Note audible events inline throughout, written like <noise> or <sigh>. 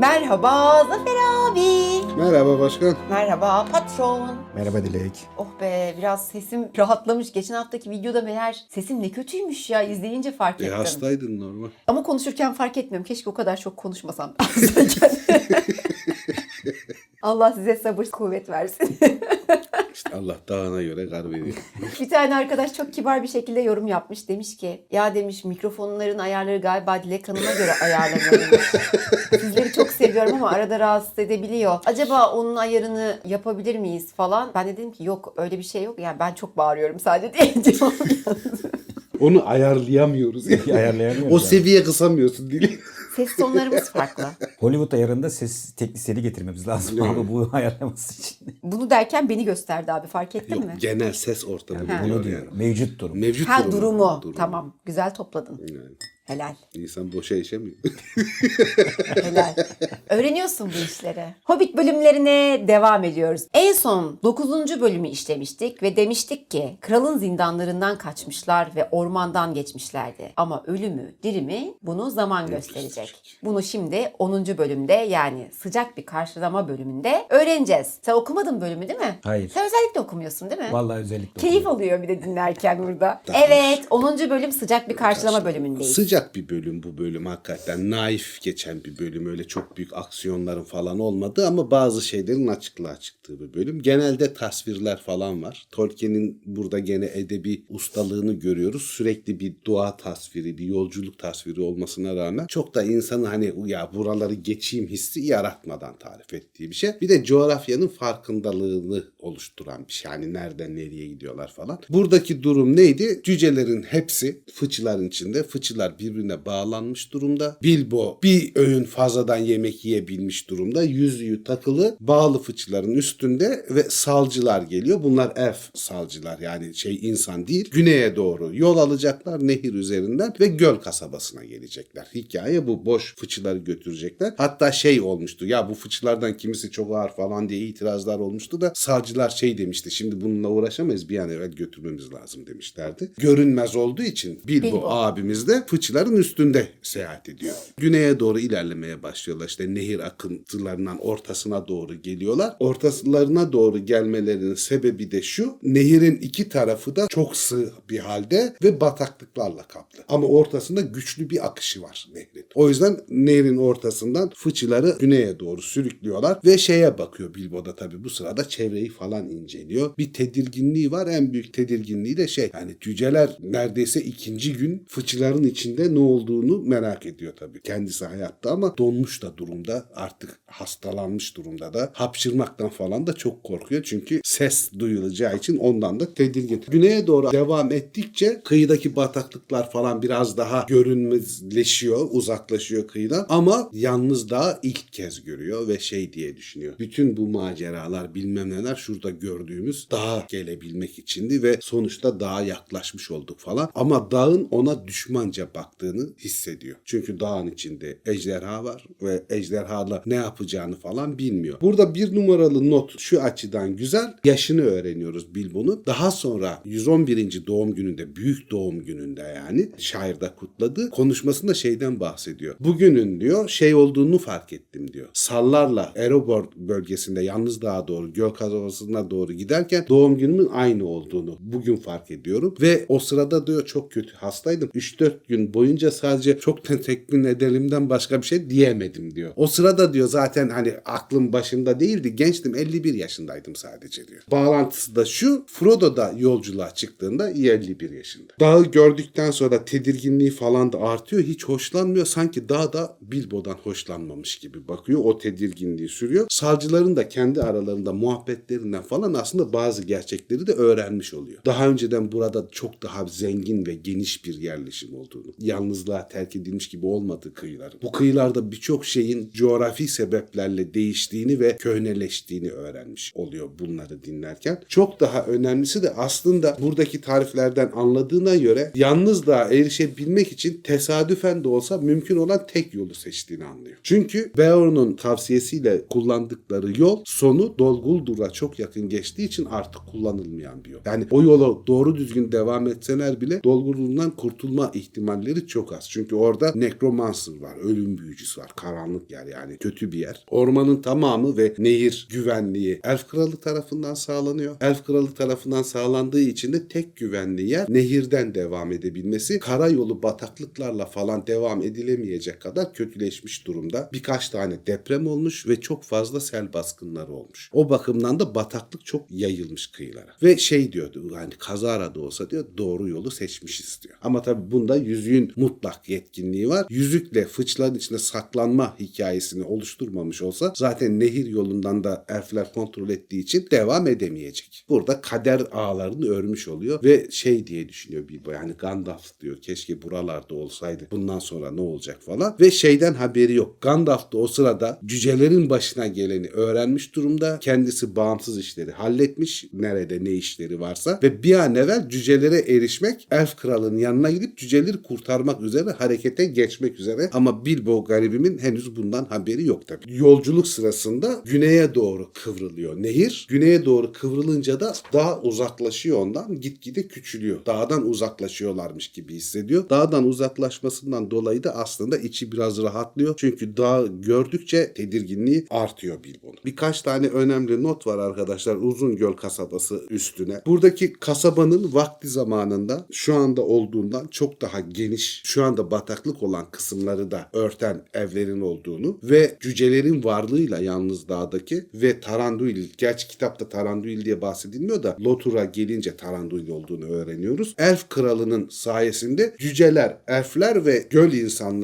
Merhaba Zafer abi. Merhaba başkan. Merhaba patron. Merhaba Dilek. Oh be biraz sesim rahatlamış. Geçen haftaki videoda meğer sesim ne kötüymüş ya izleyince fark E, ettim. hastaydın normal. Ama konuşurken fark etmiyorum. Keşke o kadar çok konuşmasam. <laughs> <laughs> Allah size sabır kuvvet versin. <laughs> İşte Allah dağına göre kar veriyor. bir tane arkadaş çok kibar bir şekilde yorum yapmış. Demiş ki ya demiş mikrofonların ayarları galiba Dilek Hanım'a göre ayarlanıyormuş. <laughs> Sizleri çok seviyorum ama arada rahatsız edebiliyor. Acaba onun ayarını yapabilir miyiz falan. Ben de dedim ki yok öyle bir şey yok. Yani ben çok bağırıyorum sadece diye <laughs> cevap yazdım. Onu ayarlayamıyoruz. Ayarlayamıyoruz o yani. seviye kısamıyorsun dili. Ses tonlarımız farklı. Hollywood ayarında ses teknisyeni getirmemiz lazım abi bu ayarlaması için. Bunu derken beni gösterdi abi fark ettin Yok mi? genel ses ortamı Bunu diyorum. Mevcut durum. Mevcut Ha durumu. durumu. Durumu. Tamam. Güzel topladın. Yani Helal. insan boşa işemiyor. <laughs> Helal. Öğreniyorsun bu işleri. Hobbit bölümlerine devam ediyoruz. En son 9. bölümü işlemiştik ve demiştik ki kralın zindanlarından kaçmışlar ve ormandan geçmişlerdi. Ama ölümü, dirimi bunu zaman gösterecek. Bunu şimdi 10. bölümde yani sıcak bir karşılama bölümünde öğreneceğiz. Sen okumadın bölümü değil mi? Hayır. Sen özellikle okumuyorsun değil mi? Vallahi özellikle. Keyif okuyorum. alıyor bir de dinlerken burada. Tamam. Evet 10. bölüm sıcak bir karşılama bölümündeyiz. Sıcak bir bölüm bu bölüm hakikaten. Naif geçen bir bölüm. Öyle çok büyük aksiyonların falan olmadı ama bazı şeylerin açıklığa çıktığı bir bölüm. Genelde tasvirler falan var. Tolkien'in burada gene edebi ustalığını görüyoruz. Sürekli bir doğa tasviri, bir yolculuk tasviri olmasına rağmen çok da insanı hani ya buraları geçeyim hissi yaratmadan tarif ettiği bir şey. Bir de coğrafyanın farkındalığını oluşturan bir şey. Yani nereden nereye gidiyorlar falan. Buradaki durum neydi? Cücelerin hepsi fıçıların içinde. Fıçılar birbirine bağlanmış durumda. Bilbo bir öğün fazladan yemek yiyebilmiş durumda. Yüzüğü takılı bağlı fıçıların üstünde ve salcılar geliyor. Bunlar elf salcılar yani şey insan değil. Güneye doğru yol alacaklar nehir üzerinden ve göl kasabasına gelecekler. Hikaye bu. Boş fıçıları götürecekler. Hatta şey olmuştu. Ya bu fıçılardan kimisi çok ağır falan diye itirazlar olmuştu da salcılar şey demişti. Şimdi bununla uğraşamayız. Bir an evvel götürmemiz lazım demişlerdi. Görünmez olduğu için Bilbo, Bilbo. abimiz de fıçıların üstünde seyahat ediyor. Güneye doğru ilerlemeye başlıyorlar. İşte nehir akıntılarından ortasına doğru geliyorlar. Ortaslarına doğru gelmelerinin sebebi de şu. Nehirin iki tarafı da çok sığ bir halde ve bataklıklarla kaplı. Ama ortasında güçlü bir akışı var nehrin. O yüzden nehrin ortasından fıçıları güneye doğru sürüklüyorlar ve şeye bakıyor Bilbo da tabii bu sırada çevreyi falan inceliyor. Bir tedirginliği var. En büyük tedirginliği de şey yani cüceler neredeyse ikinci gün fıçıların içinde ne olduğunu merak ediyor tabii. Kendisi hayatta ama donmuş da durumda artık hastalanmış durumda da hapşırmaktan falan da çok korkuyor. Çünkü ses duyulacağı için ondan da tedirgin. Güneye doğru devam ettikçe kıyıdaki bataklıklar falan biraz daha görünmezleşiyor, uzaklaşıyor kıyıdan ama yalnız daha ilk kez görüyor ve şey diye düşünüyor. Bütün bu maceralar bilmem neler şurada gördüğümüz dağa gelebilmek içindi ve sonuçta dağa yaklaşmış olduk falan. Ama dağın ona düşmanca baktığını hissediyor. Çünkü dağın içinde ejderha var ve ejderhala ne yapacağını falan bilmiyor. Burada bir numaralı not şu açıdan güzel. Yaşını öğreniyoruz Bilbo'nun. Daha sonra 111. doğum gününde, büyük doğum gününde yani şairde kutladı. Konuşmasında şeyden bahsediyor. Bugünün diyor şey olduğunu fark ettim diyor. Sallarla Erebor bölgesinde yalnız dağa doğru göl kasabasına doğru giderken doğum günümün aynı olduğunu bugün fark ediyorum. Ve o sırada diyor çok kötü hastaydım. 3-4 gün boyunca sadece çok teşekkür edelimden başka bir şey diyemedim diyor. O sırada diyor zaten hani aklım başında değildi. Gençtim 51 yaşındaydım sadece diyor. Bağlantısı da şu Frodo da yolculuğa çıktığında 51 yaşında. Dağı gördükten sonra tedirginliği falan da artıyor. Hiç hoşlanmıyor. Sanki dağ da Bilbo'dan hoşlanmamış gibi bakıyor. O tedirginliği sürüyor. Savcıların da kendi aralarında muhabbetlerinden falan aslında bazı gerçekleri de öğrenmiş oluyor. Daha önceden burada çok daha zengin ve geniş bir yerleşim olduğunu. yalnızlığa terk edilmiş gibi olmadığı kıyıların. Bu kıyılarda birçok şeyin coğrafi sebeplerle değiştiğini ve köhneleştiğini öğrenmiş oluyor bunları dinlerken. Çok daha önemlisi de aslında buradaki tariflerden anladığına göre yalnızlığa erişebilmek için tesadüfen de olsa mümkün olan tek yolu seçtiğini anlıyor. Çünkü Beorn'un tavsiyesiyle kullandıkları yol sonu Dolguldur'a çok yakın geçtiği için artık kullanılmayan bir yol. Yani o yola doğru düzgün devam etseler bile Dolguldur'dan kurtulma ihtimalleri çok az. Çünkü orada Necromancer var, ölüm büyücüsü var, karanlık yer yani kötü bir yer. Ormanın tamamı ve nehir güvenliği Elf Kralı tarafından sağlanıyor. Elf Kralı tarafından sağlandığı için de tek güvenli yer nehirden devam edebilmesi. Karayolu bataklıklarla falan devam edilemeyecek kadar kötüleşmiş durumda. Birkaç tane deprem olmuş ve çok fazla sel baskınları olmuş. O bakımdan da bataklık çok yayılmış kıyılara. Ve şey diyordu hani kazara da olsa diyor doğru yolu seçmişiz diyor. Ama tabii bunda yüzüğün mutlak yetkinliği var. Yüzükle fıçların içinde saklanma hikayesini oluşturmamış olsa zaten nehir yolundan da elfler kontrol ettiği için devam edemeyecek. Burada kader ağlarını örmüş oluyor ve şey diye düşünüyor bir yani Gandalf diyor keşke buralarda olsaydı bundan sonra ne olacak falan ve şeyden haberi yok. Gandalf da o sırada cücelerin başına geleni öğrenmiş durumda. Kendisi bağımsız işleri halletmiş. Nerede ne işleri varsa ve bir an evvel cücelere erişmek elf kralının yanına gidip cüceleri kurtarmak üzere harekete geçmek üzere ama Bilbo garibimin henüz bundan haberi yok tabii. Yolculuk sırasında güneye doğru kıvrılıyor nehir. Güneye doğru kıvrılınca da daha uzaklaşıyor ondan gitgide küçülüyor. Dağdan uzaklaşıyorlarmış gibi hissediyor. Dağdan uzaklaşmasından dolayı da aslında içi biraz rahatlıyor. Çünkü dağ gördükçe tedirginliği artıyor Bilbo'nun. Birkaç tane önemli not var arkadaşlar Uzungöl kasabası üstüne. Buradaki kasabanın vakti zamanında şu anda olduğundan çok daha geniş, şu anda bataklık olan kısımları da örten evlerin olduğunu ve cücelerin varlığıyla yalnız dağdaki ve Taranduil, gerçi kitapta Taranduil diye bahsedilmiyor da Lotur'a gelince Taranduil olduğunu öğreniyoruz. Elf kralının sayesinde cüceler, elfler ve göl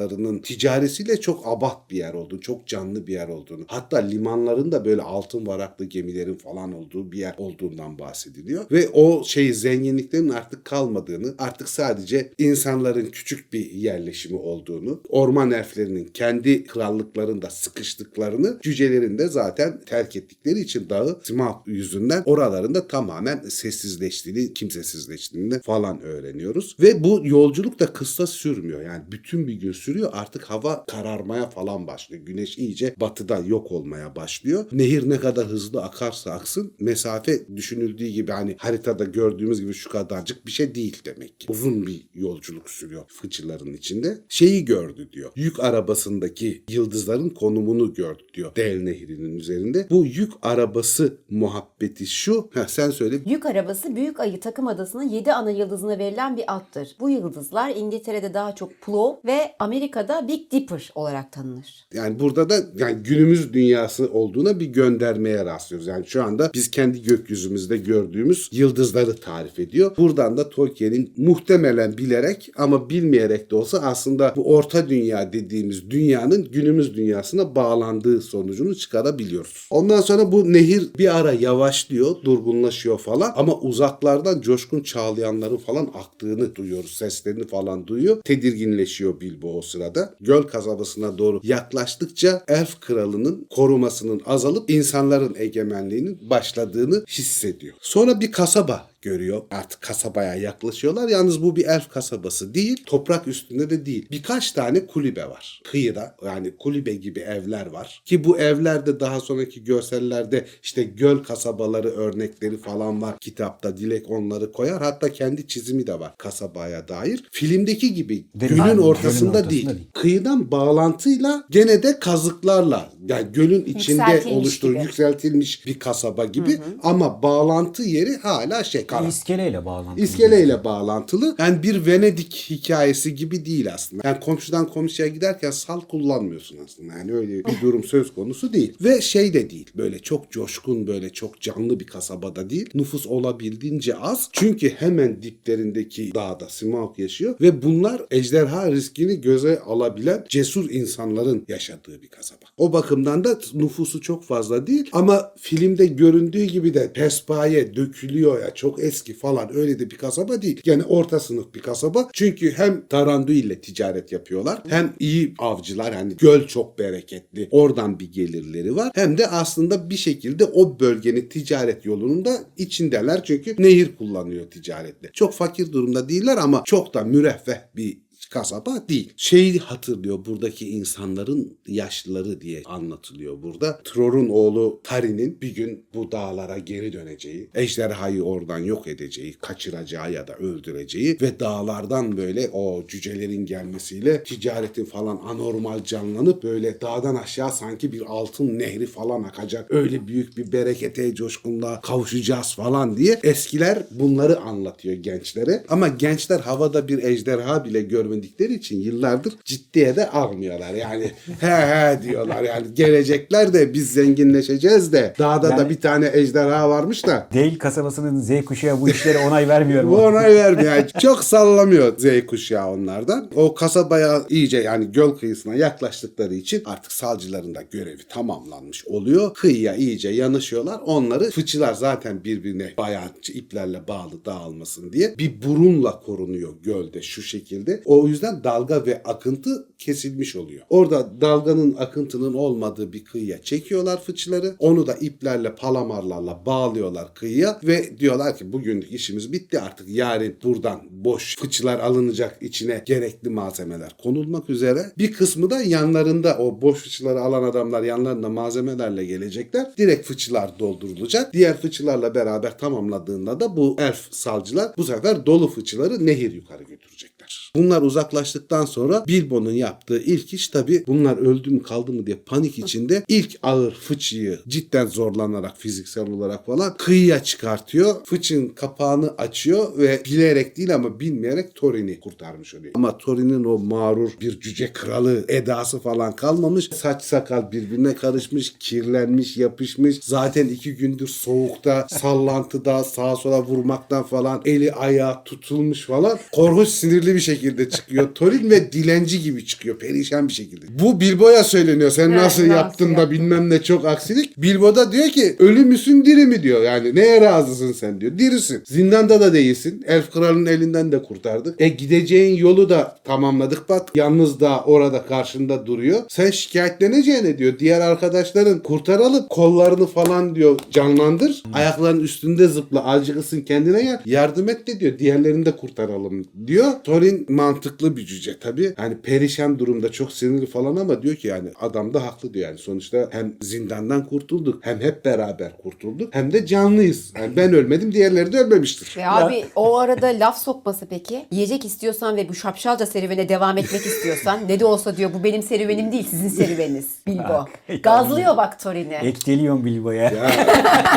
insanlarının ticaresiyle çok abat bir yer olduğunu, çok canlı bir yer olduğunu, hatta limanlarında böyle altın varaklı gemilerin falan olduğu bir yer olduğundan bahsediliyor. Ve o şey zenginliklerin artık kalmadığını, artık sadece insanların küçük bir yerleşimi olduğunu, orman elflerinin kendi krallıklarında sıkıştıklarını, cücelerin de zaten terk ettikleri için dağı Smaug yüzünden oralarında tamamen sessizleştiğini, kimsesizleştiğini falan öğreniyoruz. Ve bu yolculuk da kısa sürmüyor. Yani bütün bir gün sürüyor. Artık hava kararmaya falan başlıyor. Güneş iyice batıda yok olmaya başlıyor. Nehir ne kadar hızlı akarsa aksın mesafe düşünüldüğü gibi hani haritada gördüğümüz gibi şu kadarcık bir şey değil demek ki. Uzun bir yolculuk sürüyor fıçıların içinde. Şeyi gördü diyor. Yük arabasındaki yıldızların konumunu gördü diyor. Del Nehri'nin üzerinde. Bu yük arabası muhabbeti şu. Heh, sen söyle. Yük arabası Büyük Ayı takım adasının 7 ana yıldızına verilen bir attır. Bu yıldızlar İngiltere'de daha çok Plow ve Amerika'da Big Dipper olarak tanınır. Yani burada da yani günümüz dünyası olduğuna bir göndermeye rastlıyoruz. Yani şu anda biz kendi gökyüzümüzde gördüğümüz yıldızları tarif ediyor. Buradan da Tolkien'in muhtemelen bilerek ama bilmeyerek de olsa aslında bu orta dünya dediğimiz dünyanın günümüz dünyasına bağlandığı sonucunu çıkarabiliyoruz. Ondan sonra bu nehir bir ara yavaşlıyor, durgunlaşıyor falan ama uzaklardan coşkun çağlayanların falan aktığını duyuyoruz. Seslerini falan duyuyor. Tedirginleşiyor Bilbo o sırada. Göl kasabasına doğru yaklaştıkça elf kralının korumasının azalıp insanların egemenliğinin başladığını hissediyor. Sonra bir kasaba görüyor. Artık kasabaya yaklaşıyorlar. Yalnız bu bir elf kasabası değil. Toprak üstünde de değil. Birkaç tane kulübe var. Kıyıda yani kulübe gibi evler var. Ki bu evlerde daha sonraki görsellerde işte göl kasabaları örnekleri falan var. Kitapta Dilek onları koyar. Hatta kendi çizimi de var kasabaya dair. Filmdeki gibi Değil Aynen, ortasında, gölün ortasında değil. değil. Kıyıdan bağlantıyla gene de kazıklarla yani gölün içinde oluştur gibi. yükseltilmiş bir kasaba gibi ama bağlantı yeri hala şey karan. İskeleyle bağlantılı. İskeleyle bağlantılı. Yani bir Venedik hikayesi gibi değil aslında. Yani komşudan komşuya giderken sal kullanmıyorsun aslında. Yani öyle bir durum söz konusu değil. Ve şey de değil. Böyle çok coşkun böyle çok canlı bir kasabada değil. Nüfus olabildiğince az. Çünkü hemen diplerindeki dağda Smaug yaşıyor ve bunlar ejderha riskini göze alabilen cesur insanların yaşadığı bir kasaba. O bakımdan da nüfusu çok fazla değil ama filmde göründüğü gibi de pespaye dökülüyor ya çok eski falan öyle de bir kasaba değil. Yani orta sınıf bir kasaba. Çünkü hem Taranduil ile ticaret yapıyorlar. Hem iyi avcılar hani göl çok bereketli. Oradan bir gelirleri var. Hem de aslında bir şekilde o bölgenin ticaret yolunun da içindeler. Çünkü nehir kullanıyor ticarette. Çok fakir durumda değiller ama çok da müreffeh bir kasaba değil. Şeyi hatırlıyor buradaki insanların yaşlıları diye anlatılıyor burada. Tror'un oğlu Tari'nin bir gün bu dağlara geri döneceği, ejderhayı oradan yok edeceği, kaçıracağı ya da öldüreceği ve dağlardan böyle o cücelerin gelmesiyle ticaretin falan anormal canlanıp böyle dağdan aşağı sanki bir altın nehri falan akacak. Öyle büyük bir berekete, coşkunluğa kavuşacağız falan diye eskiler bunları anlatıyor gençlere. Ama gençler havada bir ejderha bile görmedikleri için yıllardır ciddiye de almıyorlar. Yani <laughs> he he diyorlar yani gelecekler de biz zenginleşeceğiz de dağda da Yani- bir tane ejderha varmış da Değil kasabasının Z kuşağı bu işlere onay vermiyor <laughs> bu mu? onay vermiyor. Yani çok sallamıyor Z kuşağı onlardan. O kasabaya iyice yani göl kıyısına yaklaştıkları için artık salcıların da görevi tamamlanmış oluyor. Kıyıya iyice yanışıyorlar. Onları fıçılar zaten birbirine bayağı iplerle bağlı dağılmasın diye bir burunla korunuyor gölde şu şekilde. O yüzden dalga ve akıntı kesilmiş oluyor. Orada dalganın akıntının olmadığı bir kıyıya çekiyorlar fıçıları. Onu da iplerle palamarlarla bağlıyorlar kıyıya ve diyorlar ki bugünlük işimiz bitti artık yarın buradan boş fıçılar alınacak içine gerekli malzemeler konulmak üzere. Bir kısmı da yanlarında o boş fıçıları alan adamlar yanlarında malzemelerle gelecekler. Direkt fıçılar doldurulacak. Diğer fıçılarla beraber tamamladığında da bu elf salcılar bu sefer dolu fıçıları nehir yukarı götürecekler. Bunlar uzaklaştıktan sonra Bilbo'nun yaptığı ilk iş tabi bunlar öldü mü kaldı mı diye panik içinde ilk ağır fıçıyı cidden zorlanarak fiziksel olarak falan kıyıya çıkartıyor. Fıçın kapağını açıyor ve bilerek değil ama bilmeyerek Thorin'i kurtarmış oluyor. Ama Thorin'in o mağrur bir cüce kralı edası falan kalmamış. Saç sakal birbirine karışmış, kirlenmiş, yapışmış. Zaten iki gündür soğukta, sallantıda, sağa sola vurmaktan falan eli ayağı tutulmuş falan. Korkunç sinirli bir şekilde çıkıyor. <laughs> Thorin ve dilenci gibi çıkıyor. Perişan bir şekilde. Bu Bilbo'ya söyleniyor. Sen Evet, nasıl nasıl yaptın da bilmem ne çok aksilik. Bilbo da diyor ki ölü müsün diri mi diyor. Yani neye razısın sen diyor. Dirisin. Zindanda da değilsin. Elf kralının elinden de kurtardık. E gideceğin yolu da tamamladık bak. Yalnız da orada karşında duruyor. Sen şikayetleneceğine diyor. Diğer arkadaşların kurtaralım. Kollarını falan diyor canlandır. Ayaklarının üstünde zıpla. Azıcık ısın kendine gel. Yardım et de diyor. Diğerlerini de kurtaralım diyor. Thorin mantıklı bir cüce tabii. Yani perişan durumda çok sinirli falan ama diyor ki yani adam da haklı diyor yani. Sonuçta hem zindandan kurtulduk hem hep beraber kurtulduk hem de canlıyız. Yani ben ölmedim diğerleri de ölmemiştir. Ve abi o arada laf sokması peki. Yiyecek istiyorsan ve bu şapşalca serüvene devam etmek istiyorsan ne de olsa diyor bu benim serüvenim değil sizin serüveniniz Bilbo. Gazlıyor bak Thorin'i. Ekteliyon Bilbo'ya. Ya,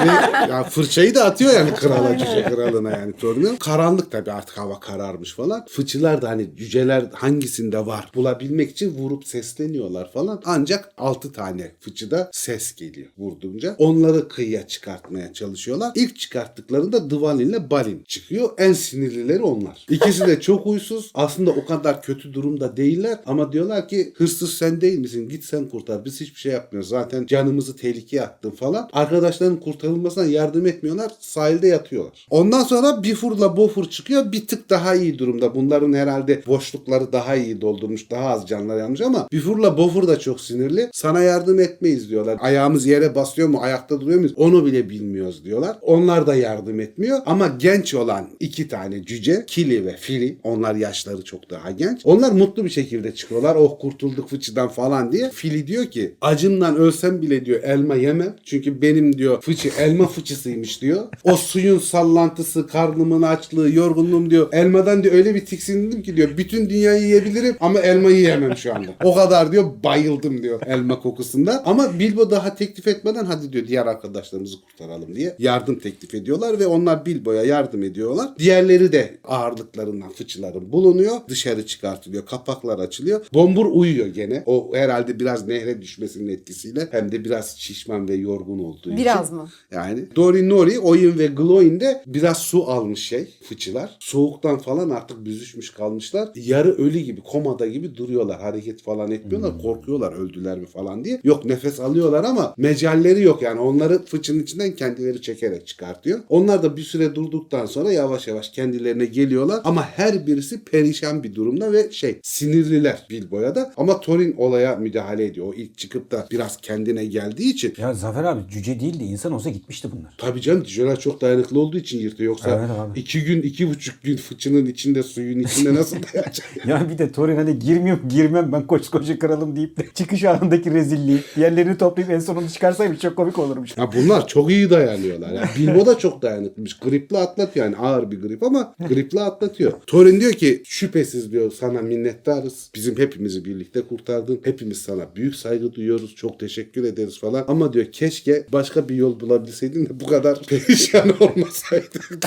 ve, ya fırçayı da atıyor yani krala cüce kralına yani Thorin'e. Karanlık tabii artık hava kararmış falan. Fıçılar da hani cüceler hangisinde var bulabilmek için vurup sesleniyorlar falan. Ancak 6 tane fıçıda ses geliyor vurduğunca. Onları kıyıya çıkartmaya çalışıyorlar. İlk çıkarttıklarında Dvalin ile Balin çıkıyor. En sinirlileri onlar. İkisi de çok huysuz. Aslında o kadar kötü durumda değiller ama diyorlar ki hırsız sen değil misin? Git sen kurtar. Biz hiçbir şey yapmıyoruz. Zaten canımızı tehlikeye attın falan. Arkadaşların kurtarılmasına yardım etmiyorlar. Sahilde yatıyorlar. Ondan sonra Bifur'la Bofur çıkıyor. Bir tık daha iyi durumda. Bunların herhalde boşlukları daha iyi doldurmuş. Daha az canlar yanmış ama Bifur'la Bofur da çok sinirli. Sana yardım etmeyiz diyorlar. Ayağımız yere basıyor mu? Ayakta duruyor muyuz? Onu bile bilmiyoruz diyorlar. Onlar da yardım etmiyor. Ama genç olan iki tane cüce Kili ve Fili onlar yaşları çok daha genç. Onlar mutlu bir şekilde çıkıyorlar. Oh kurtulduk fıçıdan falan diye. Fili diyor ki acımdan ölsem bile diyor elma yemem. Çünkü benim diyor fıçı elma fıçısıymış diyor. O suyun sallantısı, karnımın açlığı, yorgunluğum diyor. Elmadan diyor öyle bir tiksindim ki diyor. Bütün dünyayı yiyebilirim ama elmayı yiyemem şu anda. O kadar diyor bayıldım diyor elma kokusunda. Ama Bilbo daha teklif etmeden hadi diyor diğer arkadaşlarımızı kurtaralım diye yardım teklif ediyorlar ve onlar Bilbo'ya yardım ediyorlar. Diğerleri de ağırlıklarından fıçıların bulunuyor. Dışarı çıkartılıyor. Kapaklar açılıyor. Bombur uyuyor gene. O herhalde biraz nehre düşmesinin etkisiyle hem de biraz şişman ve yorgun olduğu için. Biraz mı? Yani Dori Nori, Oyin ve Gloin de biraz su almış şey fıçılar. Soğuktan falan artık büzüşmüş uyumuş kalmışlar. Yarı ölü gibi komada gibi duruyorlar. Hareket falan etmiyorlar. Korkuyorlar öldüler mi falan diye. Yok nefes alıyorlar ama mecalleri yok yani. Onları fıçının içinden kendileri çekerek çıkartıyor. Onlar da bir süre durduktan sonra yavaş yavaş kendilerine geliyorlar. Ama her birisi perişan bir durumda ve şey sinirliler Bilbo'ya da. Ama Thorin olaya müdahale ediyor. O ilk çıkıp da biraz kendine geldiği için Ya Zafer abi cüce değildi. insan olsa gitmişti bunlar. Tabii canım Dijonar çok dayanıklı olduğu için yırtıyor. Yoksa Evet abi. iki gün, iki buçuk gün fıçının içinde, suyun içinde <laughs> nasıl dayanacak? <laughs> Ya bir de Thorin hani girmiyorum girmem ben koskoca kralım deyip de çıkış anındaki rezilliği diğerlerini toplayıp en sonunu çıkarsaymış çok komik olurmuş. Ya bunlar çok iyi dayanıyorlar. Yani Bilbo da çok dayanıklıymış. Gripli atlatıyor yani ağır bir grip ama gripli atlatıyor. Thorin diyor ki şüphesiz diyor sana minnettarız. Bizim hepimizi birlikte kurtardın. Hepimiz sana büyük saygı duyuyoruz. Çok teşekkür ederiz falan. Ama diyor keşke başka bir yol bulabilseydin de bu kadar <laughs> perişan olmasaydın.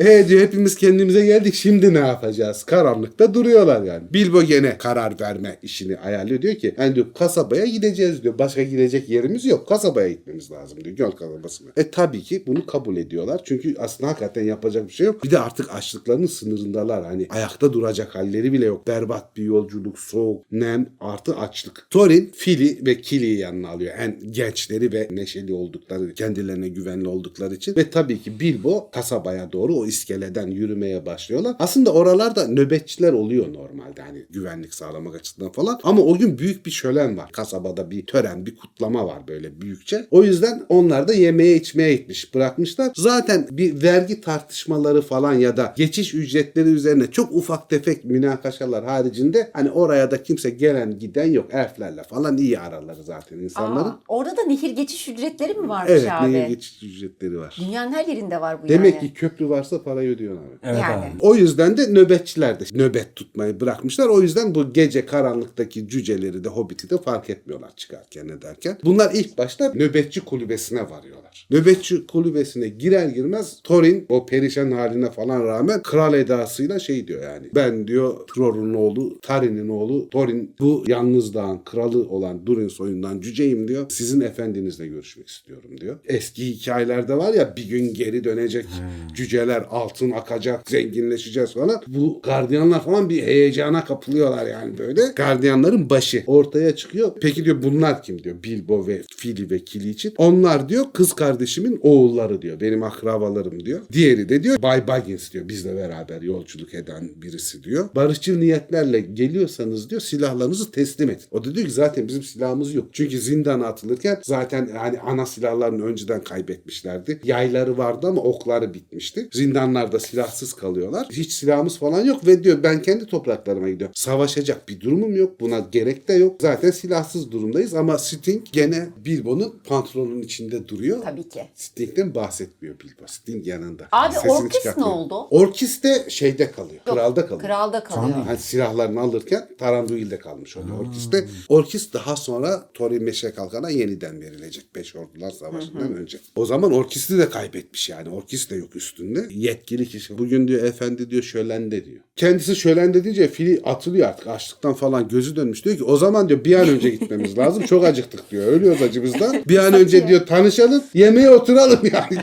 <laughs> e diyor hepimiz kendimize geldik. Şimdi ne yapacağız? Karanlıkta duruyorlar yani. Bilbo gene karar verme işini ayarlıyor. Diyor ki yani diyor kasabaya gideceğiz diyor. Başka gidecek yerimiz yok. Kasabaya gitmemiz lazım diyor. Göl kasabasına. E tabii ki bunu kabul ediyorlar. Çünkü aslında hakikaten yapacak bir şey yok. Bir de artık açlıklarının sınırındalar. Hani ayakta duracak halleri bile yok. Berbat bir yolculuk, soğuk, nem artı açlık. Thorin, Fili ve Kili'yi yanına alıyor. En gençleri ve neşeli oldukları, kendilerine güvenli oldukları için. Ve tabii ki Bilbo kasabaya doğru o iskeleden yürümeye başlıyorlar. Aslında oralarda nöbetçiler oluyor normalde. Hani güvenlik sağlamak açısından falan. Ama o gün büyük bir şölen var. Kasabada bir tören, bir kutlama var böyle büyükçe. O yüzden onlar da yemeğe içmeye gitmiş, bırakmışlar. Zaten bir vergi tartışmaları falan ya da geçiş ücretleri üzerine çok ufak tefek münakaşalar haricinde hani oraya da kimse gelen giden yok. Elflerle falan iyi araları zaten insanların. Aa, orada da nehir geçiş ücretleri mi varmış evet, abi? nehir geçiş ücretleri var. Dünyanın her yerinde var bu Demek yani. ki köprü varsa parayı ödüyorlar. abi. Evet Yani. abi. O yüzden de nöbetçiler de nöbet tutmayı bırakmışlar. O yüzden bu gece karanlıktaki cüceleri de hobbiti de fark etmiyorlar çıkarken ederken. Bunlar ilk başta nöbetçi kulübesine varıyorlar. Nöbetçi kulübesine girer girmez Thorin o perişan haline falan rağmen kral edasıyla şey diyor yani. Ben diyor Tror'un oğlu, Tarin'in oğlu Thorin bu yalnız dağın kralı olan Durin soyundan cüceyim diyor. Sizin efendinizle görüşmek istiyorum diyor. Eski hikayelerde var ya bir gün geri dönecek cüceler altın akacak zenginleşeceğiz falan. Bu gardiyanlar falan bir heyecana kapılıyorlar yani böyle. Gardiyanların başı ortaya çıkıyor. Peki diyor bunlar kim diyor Bilbo ve Fili ve Kili için. Onlar diyor kız kardeşimin oğulları diyor. Benim akrabalarım diyor. Diğeri de diyor Bay Baggins diyor. Bizle beraber yolculuk eden birisi diyor. Barışçıl niyetlerle geliyorsanız diyor silahlarınızı teslim edin. O da diyor ki zaten bizim silahımız yok. Çünkü zindana atılırken zaten hani ana silahlarını önceden kaybetmişlerdi. Yayları vardı ama okları bitmişti. Zindanlarda silahsız kalıyorlar. Hiç silahımız falan yok ve diyor ben kendi topraklarıma gidiyorum. Savaşacak bir durumum yok. Buna gerek de yok. Zaten silahsız durumdayız ama Sting gene Bilbo'nun pantolonun içinde duruyor. Tabii ki. Sting'den bahsetmiyor Bilbo. Sting yanında. Abi Sesini Orkis ne çıkartmıyor. oldu? Orkis de şeyde kalıyor. Yok, Kralda kalıyor. Kralda kalıyor. Hani silahlarını alırken Taranduil'de kalmış oluyor Hmm. Orkis'te. Orkis daha sonra Thorin Meşe Kalkan'a yeniden verilecek. Beş Ordular Savaşı'ndan önce. O zaman Orkis'i de kaybetmiş yani. Orkis de yok üstünde. Yetkili kişi. Bugün diyor efendi diyor şölende diyor. Kendisi şölende deyince fili atılıyor artık. Açlıktan falan gözü dönmüş. Diyor ki o zaman diyor bir an önce gitmemiz lazım. Çok acıktık diyor. Ölüyoruz acımızdan. Bir an önce diyor tanışalım. Yemeğe oturalım yani. <laughs>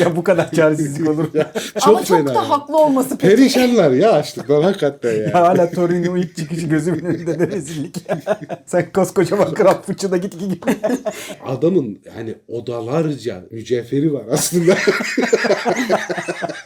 Ya bu kadar çaresizlik olur. ya. Ama çok fena da yani. haklı olması peki. Perişanlar ya açlıktan hakikaten ya. Hala Thorin'in o ilk çıkışı gözümün önünde de rezillik. Sen koskocaman kral fıçıda git ki git. Adamın hani odalarca mücevheri var aslında. <laughs>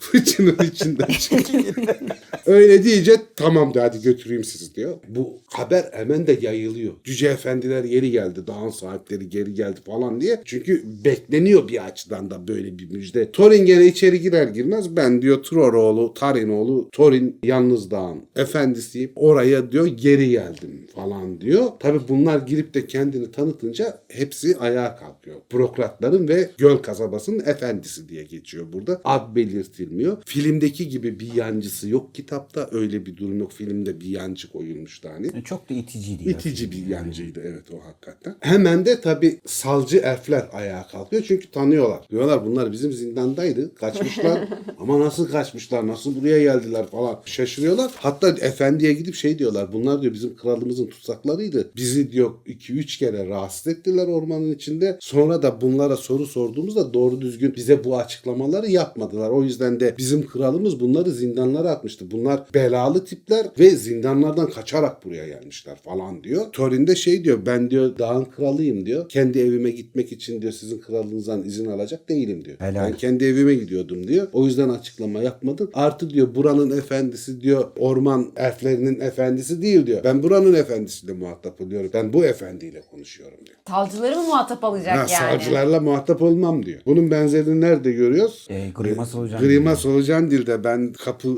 Fıçının içinden çıkıyor. <laughs> Öyle deyince tamam de hadi götüreyim sizi diyor. Bu haber hemen de yayılıyor. Cüce efendiler yeri geldi, dağın sahipleri geri geldi falan diye. Çünkü bekleniyor bir açıdan da böyle bir müjde. Thorin gene içeri girer girmez ben diyor Troroğlu, Tarinoğlu, Thorin yalnız dağın efendisiyim. Oraya diyor geri geldim falan diyor. Tabi bunlar girip de kendini tanıtınca hepsi ayağa kalkıyor. Bürokratların ve göl kasabasının efendisi diye geçiyor burada. Ad belirtilmiyor. Filmdeki gibi bir yancısı yok kitap kitapta öyle bir durum yok. Filmde bir yancı koyulmuştu hani. E, Çok da iticiydi. İtici bir yancıydı evet o hakikaten. Hemen de tabii salcı elfler ayağa kalkıyor çünkü tanıyorlar. Diyorlar bunlar bizim zindandaydı. Kaçmışlar. <laughs> Ama nasıl kaçmışlar? Nasıl buraya geldiler falan. Şaşırıyorlar. Hatta efendiye gidip şey diyorlar. Bunlar diyor bizim kralımızın tutsaklarıydı. Bizi diyor 2-3 kere rahatsız ettiler ormanın içinde. Sonra da bunlara soru sorduğumuzda doğru düzgün bize bu açıklamaları yapmadılar. O yüzden de bizim kralımız bunları zindanlara atmıştı. Bunlar belalı tipler ve zindanlardan kaçarak buraya gelmişler falan diyor. Thorin de şey diyor ben diyor dağın kralıyım diyor. Kendi evime gitmek için diyor sizin kralınızdan izin alacak değilim diyor. Helal. Ben kendi evime gidiyordum diyor. O yüzden açıklama yapmadım. Artı diyor buranın efendisi diyor orman elflerinin efendisi değil diyor. Ben buranın efendisiyle muhatap oluyorum. Ben bu efendiyle konuşuyorum diyor. Talcıları mı muhatap alacak Ha, yani? Savcılarla muhatap olmam diyor. Bunun benzerini nerede görüyoruz? E, Grima Solucan Grima Solucan dilde ben kapı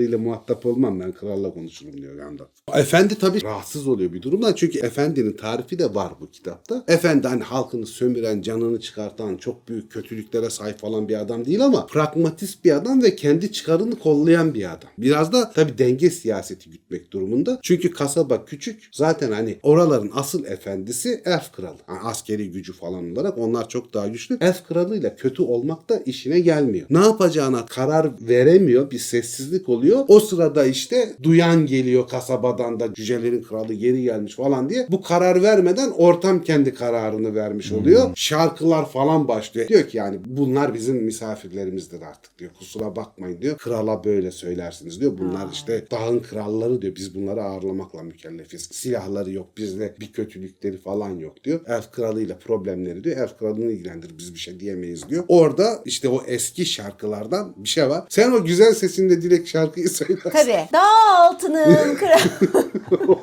askerleriyle muhatap olmam. Ben kralla konuşurum diyor Gandalf. Efendi tabii rahatsız oluyor bir durumdan. Çünkü efendinin tarifi de var bu kitapta. Efendi hani halkını sömüren, canını çıkartan, çok büyük kötülüklere sahip falan bir adam değil ama pragmatist bir adam ve kendi çıkarını kollayan bir adam. Biraz da tabii denge siyaseti gütmek durumunda. Çünkü kasaba küçük. Zaten hani oraların asıl efendisi elf kralı. Yani askeri gücü falan olarak onlar çok daha güçlü. Elf kralıyla kötü olmak da işine gelmiyor. Ne yapacağına karar veremiyor. Bir sessizlik oluyor. O sırada işte duyan geliyor kasabadan da cücelerin kralı geri gelmiş falan diye. Bu karar vermeden ortam kendi kararını vermiş oluyor. Şarkılar falan başlıyor. Diyor ki yani bunlar bizim misafirlerimizdir artık diyor. Kusura bakmayın diyor. Krala böyle söylersiniz diyor. Bunlar işte dağın kralları diyor. Biz bunları ağırlamakla mükellefiz. Silahları yok. Bizde bir kötülükleri falan yok diyor. Elf kralıyla problemleri diyor. Elf kralını ilgilendirir. Biz bir şey diyemeyiz diyor. Orada işte o eski şarkılardan bir şey var. Sen o güzel sesinde direkt şarkıyı söylersin. Tabii. Dağ altının kralı.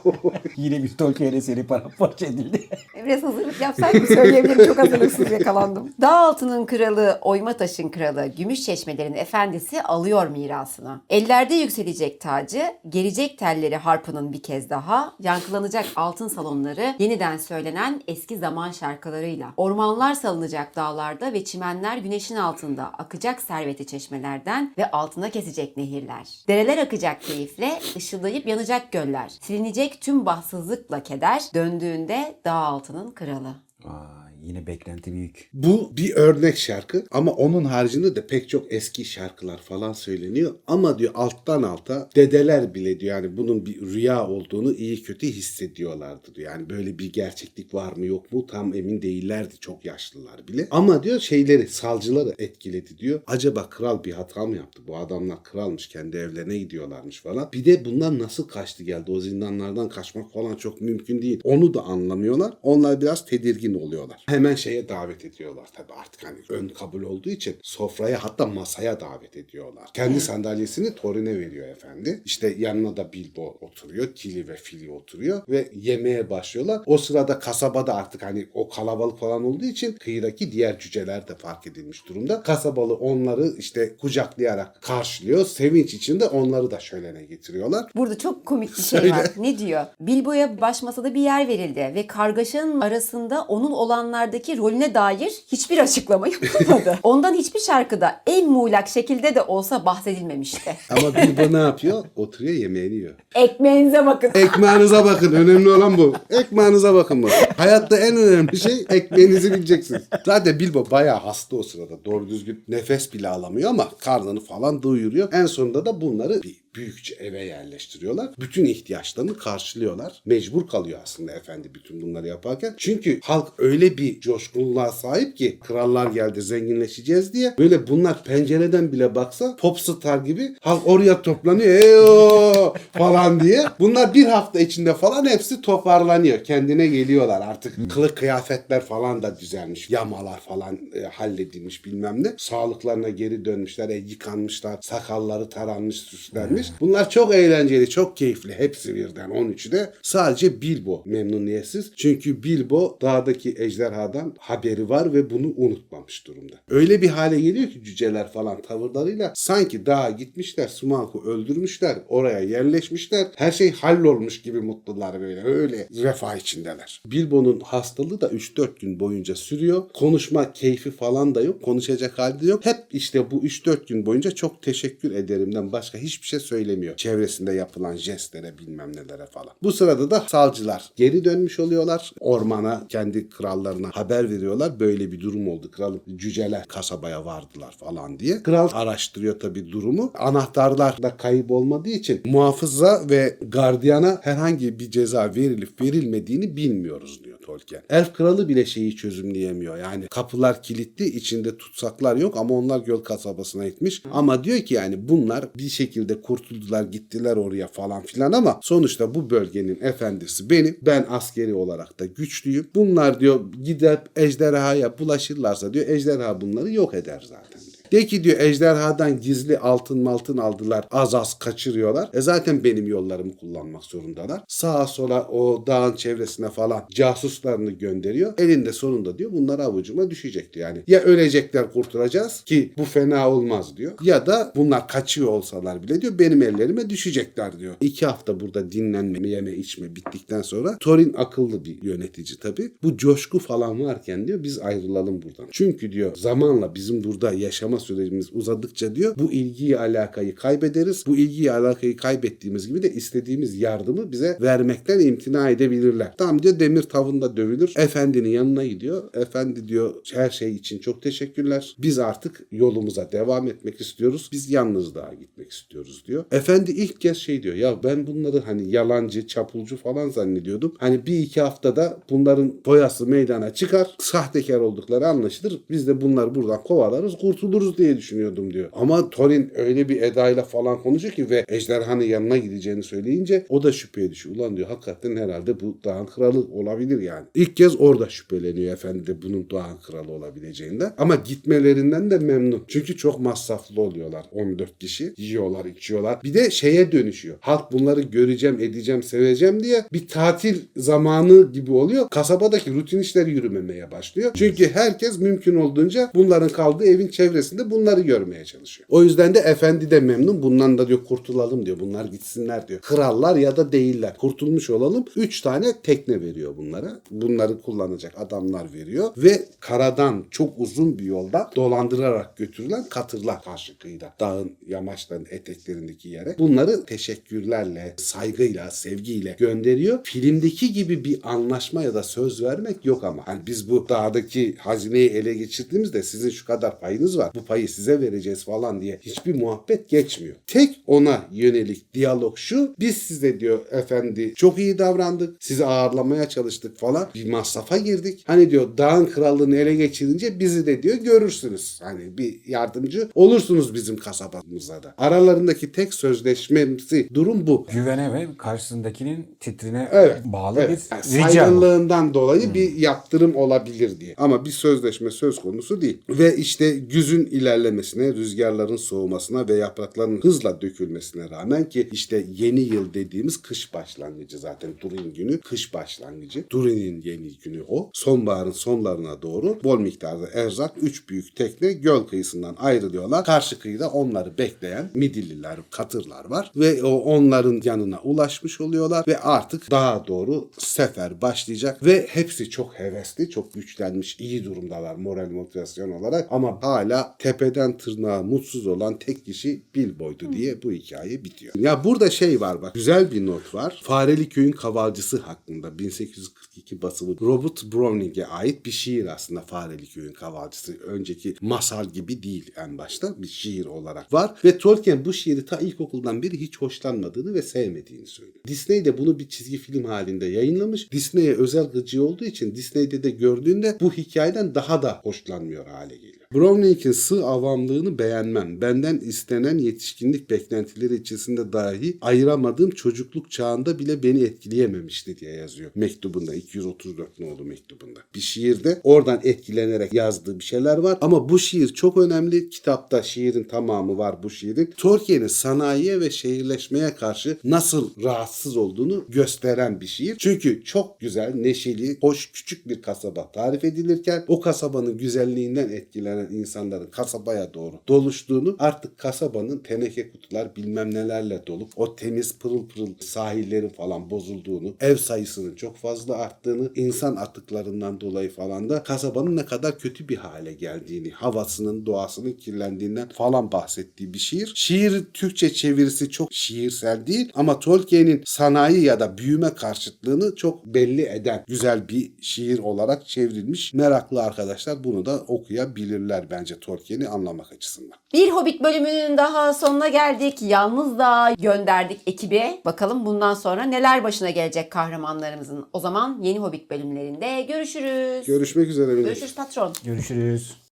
<laughs> <laughs> Yine bir Tolkien eseri paramparça edildi. <laughs> Biraz hazırlık yapsaydım söyleyebilirim. Çok hazırlıksız yakalandım. Dağ altının kralı, oyma taşın kralı, gümüş çeşmelerin efendisi alıyor mirasını. Ellerde yükselecek tacı, gelecek telleri harpının bir kez daha, yankılanacak altın salonları yeniden söylenen eski zaman şarkılarıyla. Ormanlar salınacak dağlarda ve çimenler güneşin altında akacak serveti çeşmelerden ve altına kesecek nehirler. Dereler akacak keyifle, ışıldayıp yanacak göller. Silinecek tüm bahtsızlıkla keder, döndüğünde dağ altının kralı. Vay, yine beklenti büyük. Bu bir örnek şarkı ama onun haricinde de pek çok eski şarkılar falan söyleniyor. Ama diyor alttan alta dedeler bile diyor yani bunun bir rüya olduğunu iyi kötü hissediyorlardı diyor. Yani böyle bir gerçeklik var mı yok mu tam emin değillerdi çok yaşlılar bile. Ama diyor şeyleri salcıları etkiledi diyor. Acaba kral bir hata mı yaptı? Bu adamlar kralmış kendi evlerine gidiyorlarmış falan. Bir de bunlar nasıl kaçtı geldi? O zindanlardan kaçmak falan çok mümkün değil. Onu da anlamıyorlar. Onlar biraz tedirgin oluyorlar. Hemen şeye davet ediyorlar tabii artık hani ön kabul olduğu için sofraya hatta masaya davet ediyorlar. Kendi sandalyesini Thorin'e veriyor efendi. İşte yanına da Bilbo oturuyor. Kili ve Fili oturuyor ve yemeğe başlıyorlar. O sırada kasabada artık hani o kalabalık falan olduğu için kıyıdaki diğer cüceler de fark edilmiş durumda. Kasabalı onları işte kucaklayarak karşılıyor. Sevinç içinde onları da şölene getiriyorlar. Burada çok komik bir şey Söyle. var. Ne diyor? Bilbo'ya baş masada bir yer verildi ve kargaşanın arasında onun olanlardaki rolüne dair hiçbir açıklama <laughs> yapılmadı. Ondan hiçbir şarkıda en muğlak şekilde de olsa bahsedilmemişti. <laughs> Ama Bilbo ne yapıyor? Oturuyor yemeğini yiyor. Ekmeğinize bakın. Ekmeğinize bakın. Önemli olan bu. Ekmeğinize bakın bu. Hayatta en önemli şey ekmeğinizi bileceksiniz. Zaten Bilbo bayağı hasta o sırada. Doğru düzgün nefes bile alamıyor ama karnını falan doyuruyor. En sonunda da bunları bir büyükçe eve yerleştiriyorlar. Bütün ihtiyaçlarını karşılıyorlar. Mecbur kalıyor aslında efendi bütün bunları yaparken. Çünkü halk öyle bir coşkunluğa sahip ki krallar geldi zenginleşeceğiz diye. Böyle bunlar pencereden bile baksa popstar gibi halk oraya toplanıyor. Eyo falan diye. Bunlar bir hafta içinde falan hepsi toparlanıyor. Kendine geliyorlar artık. Kılık kıyafetler falan da düzelmiş. Yamalar falan e, halledilmiş bilmem ne. Sağlıklarına geri dönmüşler. E, yıkanmışlar. Sakalları taranmış, süslenmiş. Bunlar çok eğlenceli, çok keyifli. Hepsi birden 13'ü de. Sadece Bilbo memnuniyetsiz. Çünkü Bilbo dağdaki ejderhadan haberi var ve bunu unutmamış durumda. Öyle bir hale geliyor ki cüceler falan tavırlarıyla sanki dağa gitmişler, Smaug'u öldürmüşler, oraya yerleşmişler. Her şey hallolmuş gibi mutlular böyle. Öyle refah içindeler. Bilbo'nun hastalığı da 3-4 gün boyunca sürüyor. Konuşma keyfi falan da yok. Konuşacak hali de yok. Hep işte bu 3-4 gün boyunca çok teşekkür ederimden başka hiçbir şey söylemiyor söylemiyor. Çevresinde yapılan jestlere bilmem nelere falan. Bu sırada da salcılar geri dönmüş oluyorlar. Ormana kendi krallarına haber veriyorlar. Böyle bir durum oldu. Kralın cüceler kasabaya vardılar falan diye. Kral araştırıyor tabii durumu. Anahtarlar da kayıp olmadığı için muhafıza ve gardiyana herhangi bir ceza verilip verilmediğini bilmiyoruz diyor Tolkien. Elf kralı bile şeyi çözümleyemiyor. Yani kapılar kilitli, içinde tutsaklar yok ama onlar göl kasabasına gitmiş. Ama diyor ki yani bunlar bir şekilde kurtuldular, gittiler oraya falan filan ama sonuçta bu bölgenin efendisi benim. Ben askeri olarak da güçlüyüm. Bunlar diyor gidip ejderhaya bulaşırlarsa diyor ejderha bunları yok eder zaten. De ki diyor ejderhadan gizli altın maltın aldılar. Az az kaçırıyorlar. E zaten benim yollarımı kullanmak zorundalar. Sağa sola o dağın çevresine falan casuslarını gönderiyor. Elinde sonunda diyor bunlar avucuma düşecek diyor. Yani ya ölecekler kurtulacağız ki bu fena olmaz diyor. Ya da bunlar kaçıyor olsalar bile diyor benim ellerime düşecekler diyor. İki hafta burada dinlenme, yeme içme bittikten sonra Thorin akıllı bir yönetici tabii. Bu coşku falan varken diyor biz ayrılalım buradan. Çünkü diyor zamanla bizim burada yaşama sürecimiz uzadıkça diyor bu ilgiyi alakayı kaybederiz. Bu ilgiyi alakayı kaybettiğimiz gibi de istediğimiz yardımı bize vermekten imtina edebilirler. Tamam diyor demir tavında dövülür. Efendinin yanına gidiyor. Efendi diyor her şey için çok teşekkürler. Biz artık yolumuza devam etmek istiyoruz. Biz yalnız daha gitmek istiyoruz diyor. Efendi ilk kez şey diyor ya ben bunları hani yalancı, çapulcu falan zannediyordum. Hani bir iki haftada bunların boyası meydana çıkar. Sahtekar oldukları anlaşılır. Biz de bunları buradan kovalarız, kurtuluruz diye düşünüyordum diyor. Ama Thorin öyle bir edayla falan konuşuyor ki ve ejderhanın yanına gideceğini söyleyince o da şüpheye düşüyor. Ulan diyor hakikaten herhalde bu dağın kralı olabilir yani. İlk kez orada şüpheleniyor efendi de bunun dağın kralı olabileceğinden. Ama gitmelerinden de memnun. Çünkü çok masraflı oluyorlar 14 kişi. Yiyorlar, içiyorlar. Bir de şeye dönüşüyor. Halk bunları göreceğim, edeceğim, seveceğim diye bir tatil zamanı gibi oluyor. Kasabadaki rutin işler yürümemeye başlıyor. Çünkü herkes mümkün olduğunca bunların kaldığı evin çevresinde bunları görmeye çalışıyor. O yüzden de efendi de memnun. Bundan da diyor kurtulalım diyor. Bunlar gitsinler diyor. Krallar ya da değiller. Kurtulmuş olalım. Üç tane tekne veriyor bunlara. Bunları kullanacak adamlar veriyor. Ve karadan çok uzun bir yolda dolandırarak götürülen katırlar karşı kıyıda. Dağın yamaçların eteklerindeki yere. Bunları teşekkürlerle, saygıyla, sevgiyle gönderiyor. Filmdeki gibi bir anlaşma ya da söz vermek yok ama. Hani biz bu dağdaki hazineyi ele geçirdiğimizde sizin şu kadar payınız var. Bu payı size vereceğiz falan diye hiçbir muhabbet geçmiyor. Tek ona yönelik diyalog şu. Biz size diyor efendi çok iyi davrandık. Sizi ağırlamaya çalıştık falan. Bir masrafa girdik. Hani diyor dağın krallığını ele geçirince bizi de diyor görürsünüz. Hani bir yardımcı olursunuz bizim kasabamıza da. Aralarındaki tek sözleşmesi durum bu. Güvene ve karşısındakinin titrine Evet. bağlı evet. bir Yani saygınlığından dolayı bir yaptırım olabilir diye. Ama bir sözleşme söz konusu değil. Ve işte güzün ilerlemesine, rüzgarların soğumasına ve yaprakların hızla dökülmesine rağmen ki işte yeni yıl dediğimiz kış başlangıcı zaten Durin günü kış başlangıcı. Durin'in yeni günü o. Sonbaharın sonlarına doğru bol miktarda erzak 3 büyük tekne göl kıyısından ayrılıyorlar. Karşı kıyıda onları bekleyen Midilliler, Katırlar var ve o onların yanına ulaşmış oluyorlar ve artık daha doğru sefer başlayacak ve hepsi çok hevesli, çok güçlenmiş, iyi durumdalar moral motivasyon olarak ama hala tepeden tırnağa mutsuz olan tek kişi Bilbo'ydu diye bu hikaye bitiyor. Ya burada şey var bak güzel bir not var. Fareli Köyün Kavalcısı hakkında 1842 basılı Robert Browning'e ait bir şiir aslında Fareli Köyün Kavalcısı. Önceki masal gibi değil en başta bir şiir olarak var ve Tolkien bu şiiri ta ilkokuldan beri hiç hoşlanmadığını ve sevmediğini söylüyor. Disney de bunu bir çizgi film halinde yayınlamış. Disney'e özel gıcı olduğu için Disney'de de gördüğünde bu hikayeden daha da hoşlanmıyor hale geliyor. Browning'in sığ avamlığını beğenmem. Benden istenen yetişkinlik beklentileri içerisinde dahi ayıramadığım çocukluk çağında bile beni etkileyememişti diye yazıyor mektubunda. 234 nolu mektubunda. Bir şiirde oradan etkilenerek yazdığı bir şeyler var. Ama bu şiir çok önemli. Kitapta şiirin tamamı var bu şiirin. Tolkien'in sanayiye ve şehirleşmeye karşı nasıl rahatsız olduğunu gösteren bir şiir. Çünkü çok güzel, neşeli, hoş, küçük bir kasaba tarif edilirken o kasabanın güzelliğinden etkilenen gelen insanların kasabaya doğru doluştuğunu artık kasabanın teneke kutular bilmem nelerle dolup o temiz pırıl pırıl sahillerin falan bozulduğunu, ev sayısının çok fazla arttığını, insan atıklarından dolayı falan da kasabanın ne kadar kötü bir hale geldiğini, havasının, doğasının kirlendiğinden falan bahsettiği bir şiir. Şiir Türkçe çevirisi çok şiirsel değil ama Tolkien'in sanayi ya da büyüme karşıtlığını çok belli eden güzel bir şiir olarak çevrilmiş. Meraklı arkadaşlar bunu da okuyabilirler bence Tolkien'i anlamak açısından. Bir Hobbit bölümünün daha sonuna geldik. Yalnız da gönderdik ekibe. Bakalım bundan sonra neler başına gelecek kahramanlarımızın. O zaman yeni Hobbit bölümlerinde görüşürüz. Görüşmek üzere. Görüşürüz patron. Görüşürüz.